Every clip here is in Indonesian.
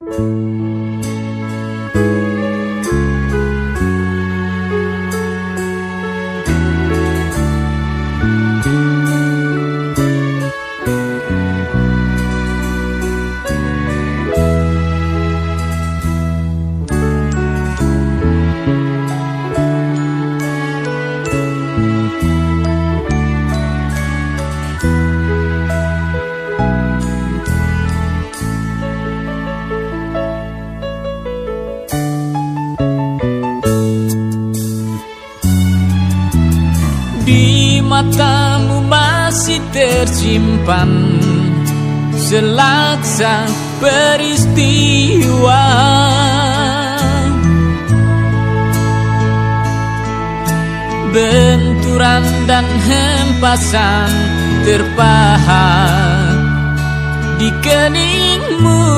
matamu tersimpan selaksa peristiwa. Benturan dan hempasan terpahat di keningmu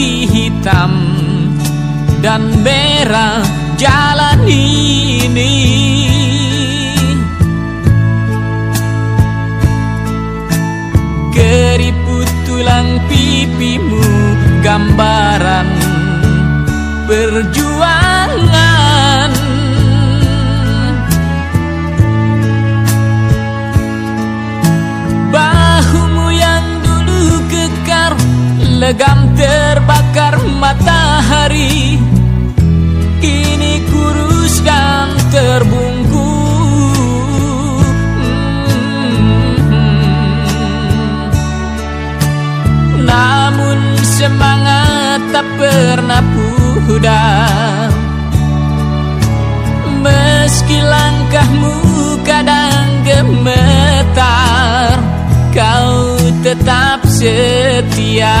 mengerti hitam dan merah jalan ini. Keriput tulang pipimu gambaran perjuangan terbakar matahari. Kini kurus dan terbungkus semangat tak pernah pudar. Meski langkahmu kadang gemetar Kau tetap setia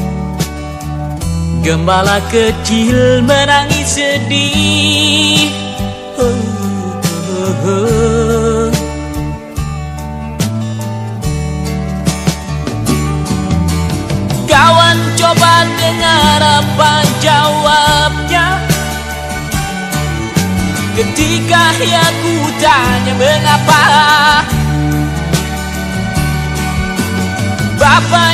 Gembala kecil menangis sedih. Kawan coba dengar apa jawabnya Ketika aku tanya mengapa Bapak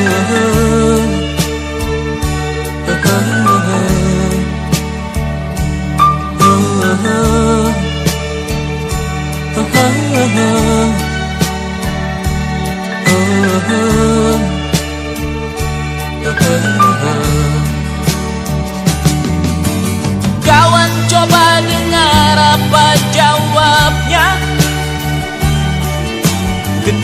oh.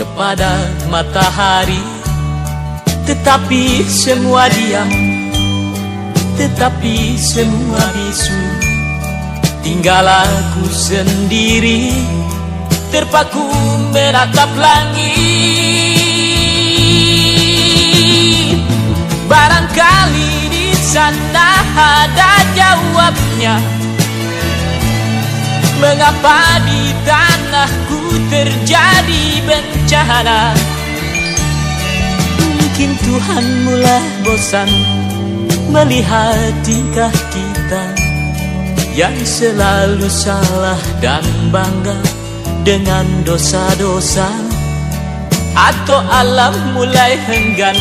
Kepada matahari. Tetapi semua diam Tetapi semua bisu. Tinggal aku sendiri Terpaku menatap langit. Barangkali di sana ada jawab Mengapa di tanahku terjadi bencana Mungkin Tuhan mulai bosan Melihat tingkah kita Yang selalu salah dan bangga Dengan dosa-dosa. Atau alam mulai enggan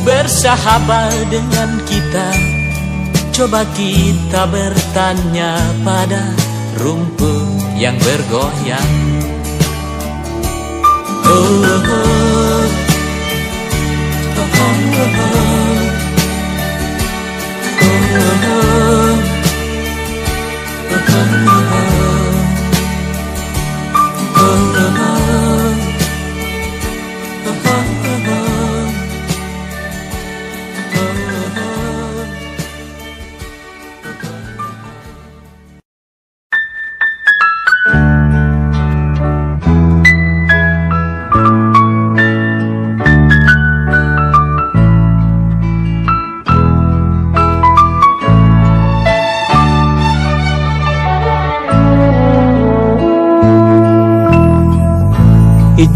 Bersahabat dengan kita. Coba kita bertanya pada rumput yang bergoyang oh, oh, oh.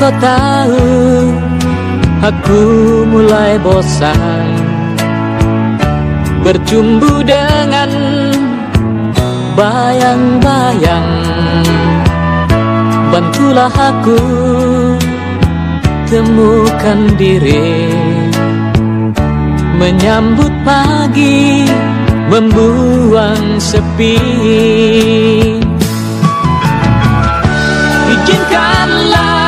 Engkau tahu aku mulai bosan Bercumbu dengan bayang-bayang. Bantulah aku temukan diri Menyambut pagi membuang sepi. Kenang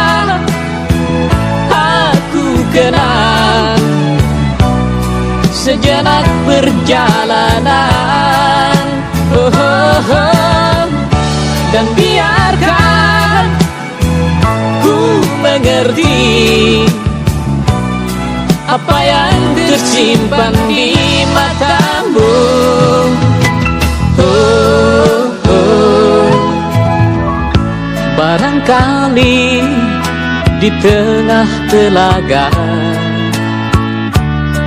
Sejenak perjalanan oh, oh, oh. Dan biarkan ku mengerti Apa yang tersimpan di matamu oh, oh. Barangkali di tengah telaga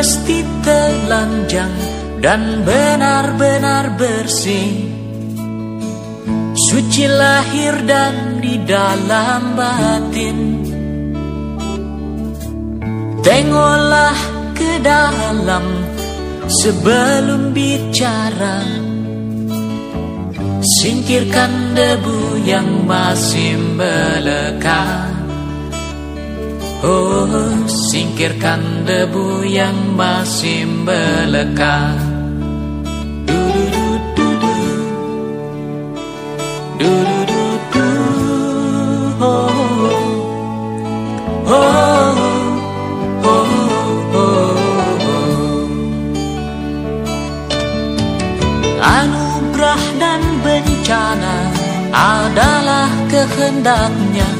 Mesti telanjang dan benar-benar bersih. Suci lahir dan di dalam batin. Tengoklah ke dalam sebelum bicara. Singkirkan debu yang masih melekat Oh, singkirkan debu yang masih melekat. Anugerah dan bencana adalah kehendaknya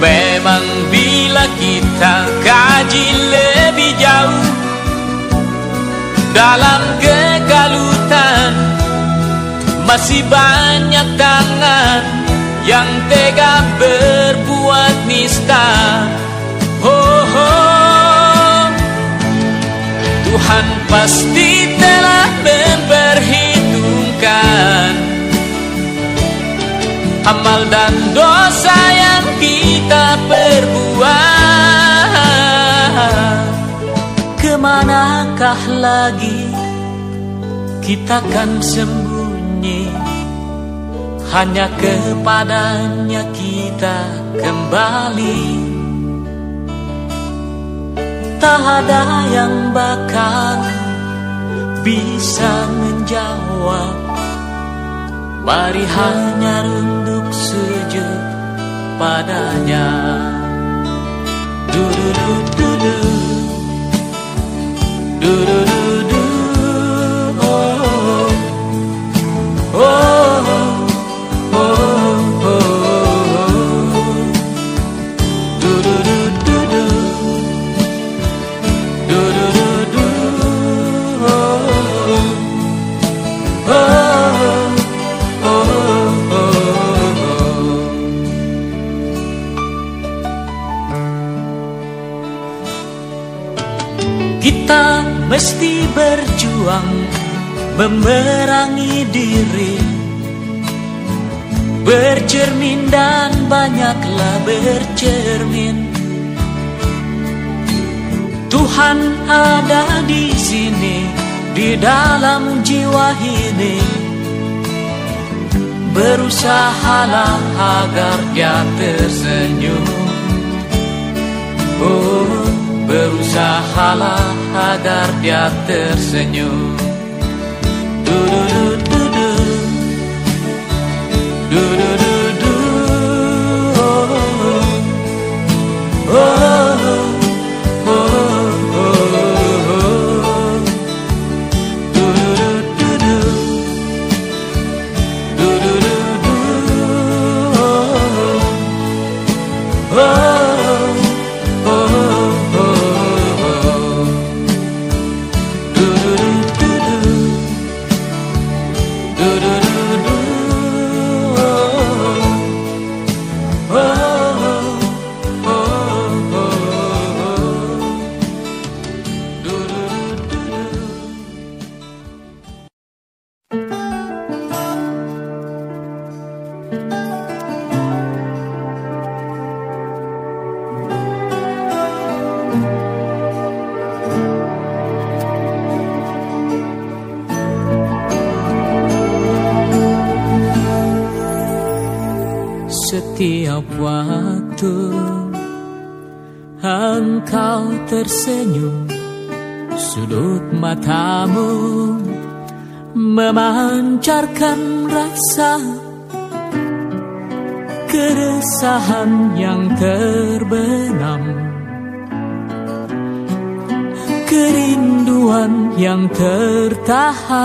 Memang bila kita kaji lebih jauh Dalam kekalutan Masih banyak tangan Yang tega berbuat nista oh, oh. Tuhan pasti telah memperhitungkan Amal dan dosa yang Ke manakah lagi kita kan sembunyi. Hanya kepadanya kita kembali. Tak ada yang bakal bisa menjawab. Mari hanya runduk sujud padanya. Du Kita mesti berjuang memerangi diri. Bercermin dan banyaklah bercermin. Tuhan ada di sini di dalam jiwa ini. Berusahalah agar dia tersenyum. Oh Berusahalah agar dia tersenyum. Du du du du du. Du du du du. Oh oh oh. Oh oh du du du du du. Du du du oh oh Keresahan yang terbenam. Kerinduan yang tertahan.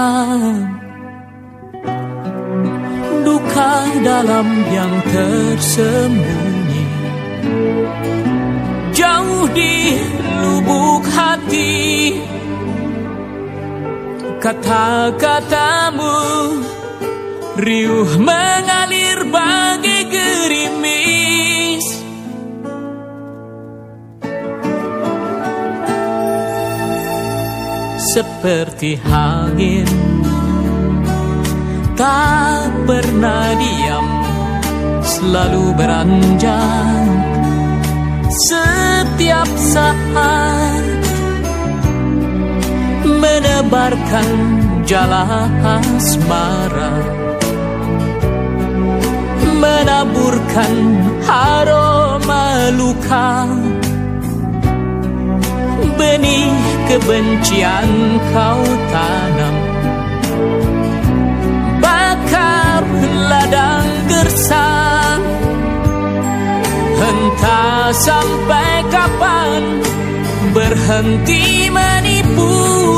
Duka dalam yang tersembunyi. Jauh di lubuk hati. Kata-katamu Riuh mengalir Seperti angin tak pernah diam Selalu beranjak. Setiap saat Menebarkan jala asmara Menaburkan aroma luka. Benih kebencian kau tanam. Ladang gersang Entah sampai kapan berhenti menipu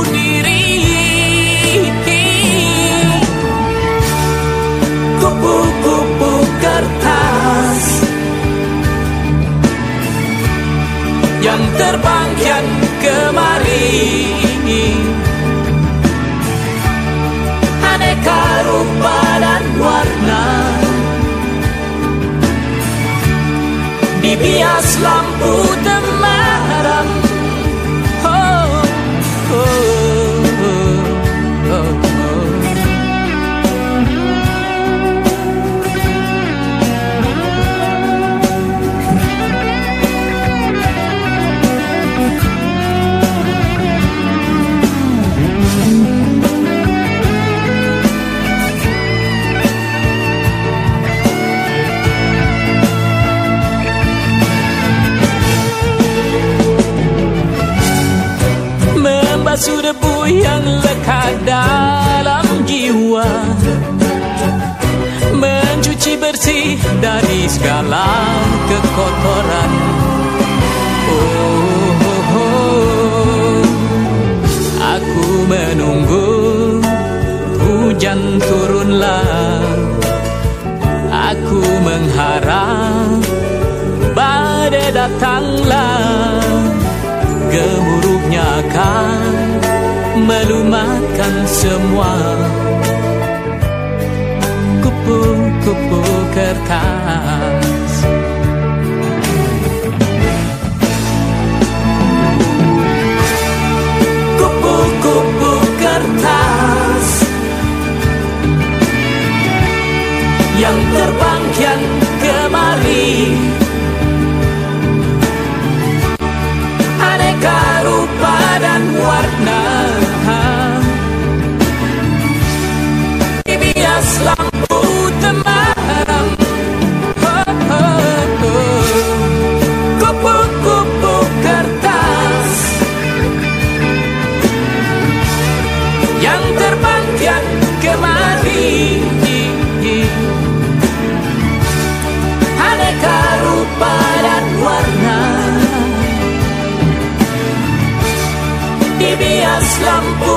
diri Kupu-kupu Yang terbang kian kemari. Aneka rupa dan warna. Dibias lampu temaram. Oh, oh, Gemuruhnya akan melumatkan semua. Kupu-kupu kertas. Kupu-kupu kertas. Yang terbang kian kemari Dibias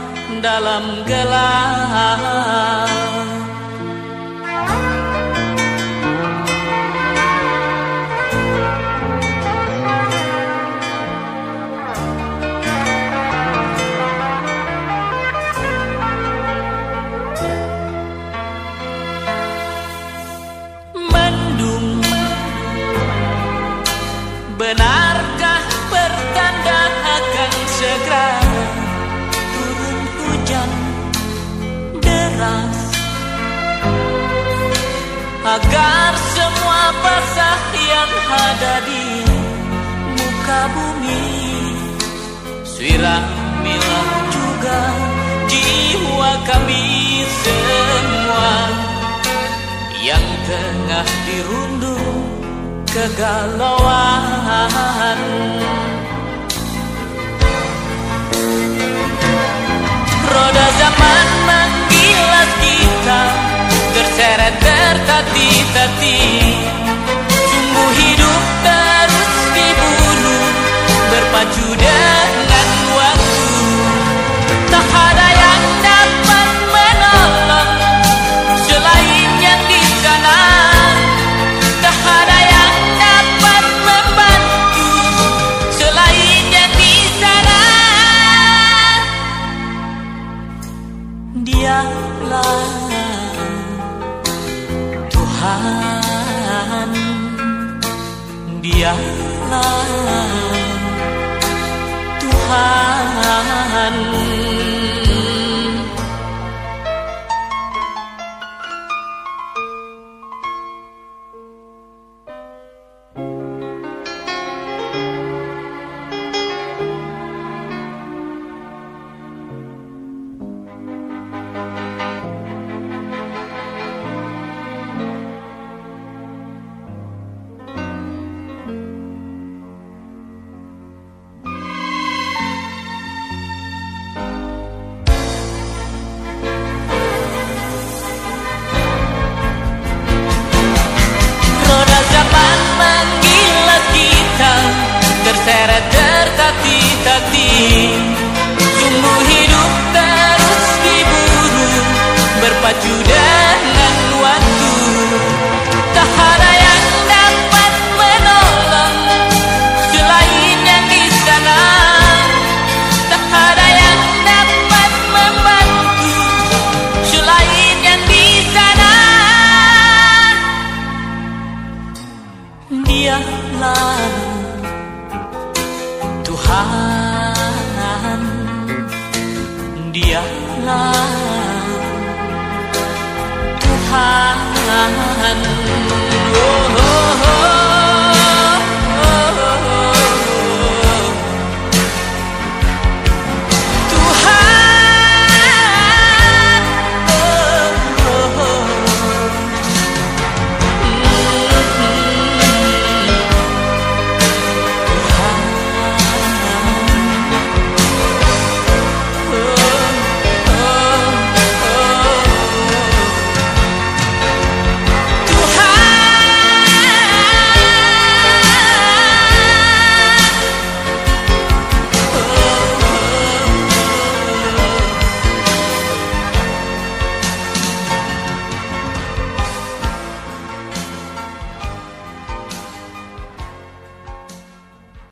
dalam gelap. bertati-tati dialah Tuhan oh, oh.